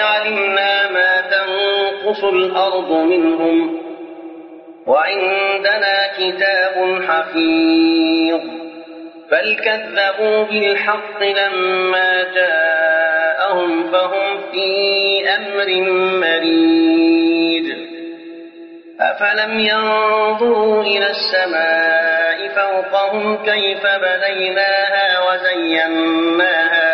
علمنا ما تنقص الأرض منهم وعندنا كتاب حفيظ بل كذبوا بالحق لما جاءهم فهم في أمر مريد أفلم ينظروا إلى السماء فوقهم كيف بنيناها وزيناها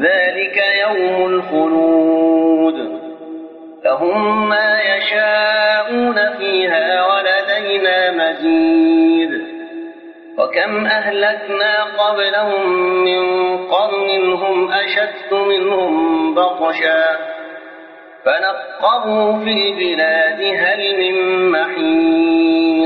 ذلك يوم الخلود. لهم ما يشاءون فيها ولدينا لدينا مزيد. وكم أهلكنا قبلهم من قرن هم أشد منهم بطشا. فنقروا في البلاد هل من محيص